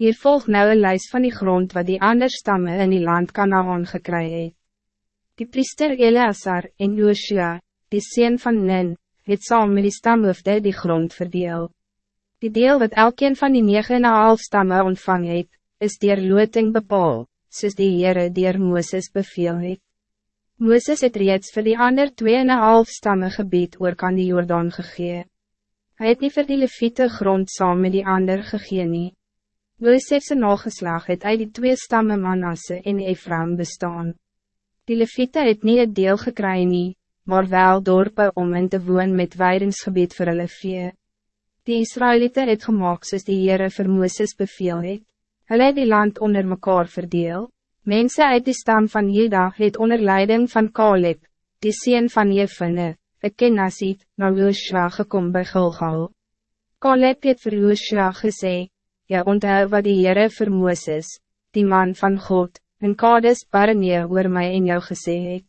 Hier volgt nou een lijst van die grond wat die ander stammen in die land Kanaan gekry het. Die priester Eleazar en Joshua, die sien van Nen, het saam met die stamhoofde die grond verdeel. Die deel wat elkeen van die negen en half stamme ontvang het, is dier loting bepaal, soos die Heere dier Mooses beveel het. Mooses het reeds vir die ander twee en half stamme gebied oor kan die Jordaan gegee. Hy het nie vir die leviete grond saam met die ander gegee nie. Mooses nageslag het uit die twee stamme Manasse en Ephraim bestaan. Die leviete het nie het deel gekry nie, maar wel dorpen om in te woon met weidingsgebied vir hulle vee. Die Israëlieten het gemaakt soos die Heere vir Mooses beveel het. Hulle het die land onder mekaar verdeel. Mensen uit die stam van Jeda het onder leiding van Kaleb, die sien van Jefine, een kenasiet, na Joshua gekom by Gilgal. Kaleb het vir Joshua gesê, Jy onthou wat die Heere vir Mooses, die man van God, en Kades Barnea oor my en jou gesê het.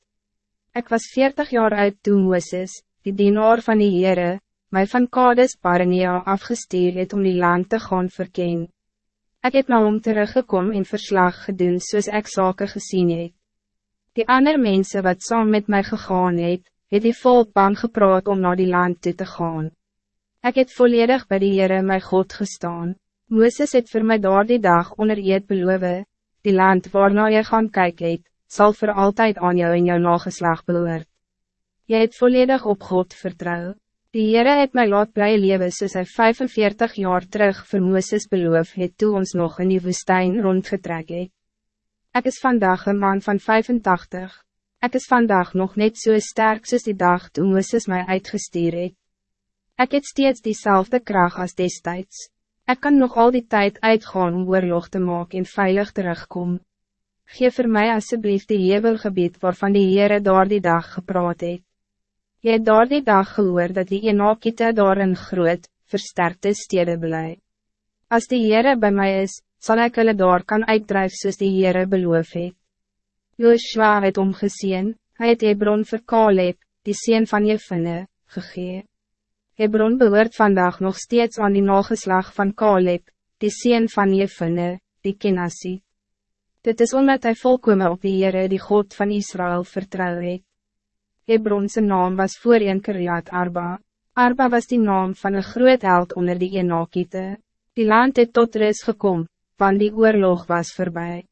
Ik was veertig jaar oud toen Mooses, die dienaar van die Heere, mij van Kades Barnea afgestuur het om die land te gaan verken. Ik heb nou om teruggekom en verslag gedoen soos ek sake gezien het. Die ander mensen wat saam met mij gegaan het, het die volk bang gepraat om naar die land toe te gaan. Ik het volledig bij die Heere my God gestaan. Mooses het voor mij door die dag onder eed beloof, die land waarna je gaan kijken het, zal voor altijd aan jou en jou nageslag beloord. Je het volledig op God vertrouw. Die Heere het my laat blij lewe soos hy 45 jaar terug vir Mooses beloof het toe ons nog in die woestijn rondgetrek het. Ek is vandaag een man van 85. Ek is vandaag nog net zo so sterk soos die dag toe Mooses my uitgestuur het. Ek het steeds diezelfde kracht als destijds. Ik kan nog al die tijd uitgaan om oorlog te maken en veilig terugkom. Geef voor mij alsjeblieft die jebelgebied waarvan die Heere daar die dag gepraat het. Jy het daar die dag gehoor dat die enakite daar in groot, versterkte stede bly. Als die Heere bij mij is, zal ik hulle daar kan uitdrijven soos die Heere beloof het. Joshua het omgezien, hij het Hebron vir Kaleb, die sien van Jefine, gegee. Hebron behoort vandaag nog steeds aan die nageslag van Kaleb, die sien van Jefine, die Kenassie. Dit is omdat hij volkomen op die Heere die God van Israël vertrouw het. Hebronse naam was voor een Kiriat Arba. Arba was die naam van een groot held onder die Enakite. Die land het tot rust gekom, want die oorlog was voorbij.